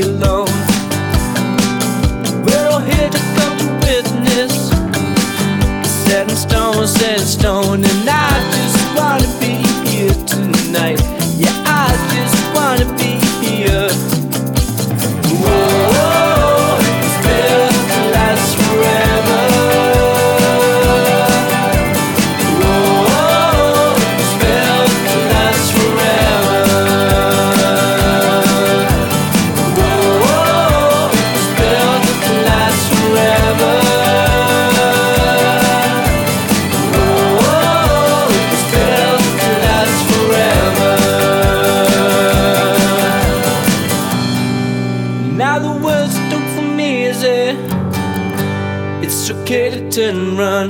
alone. We're all here to come to witness. Set in stone, set in stone, and I just wanna be here tonight. okay to turn and run.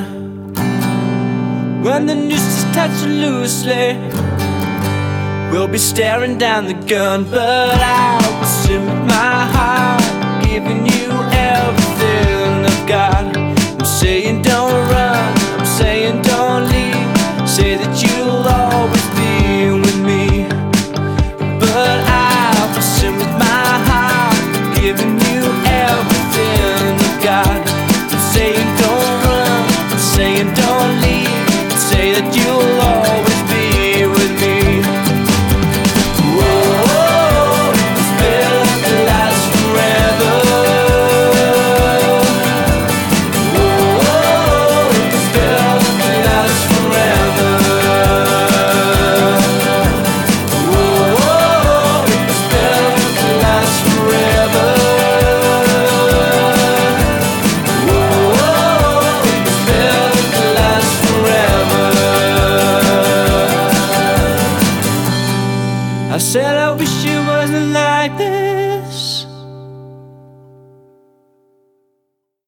When the noose is touched loosely, we'll be staring down the gun. But I will sit with my heart, giving you wish it wasn't like this.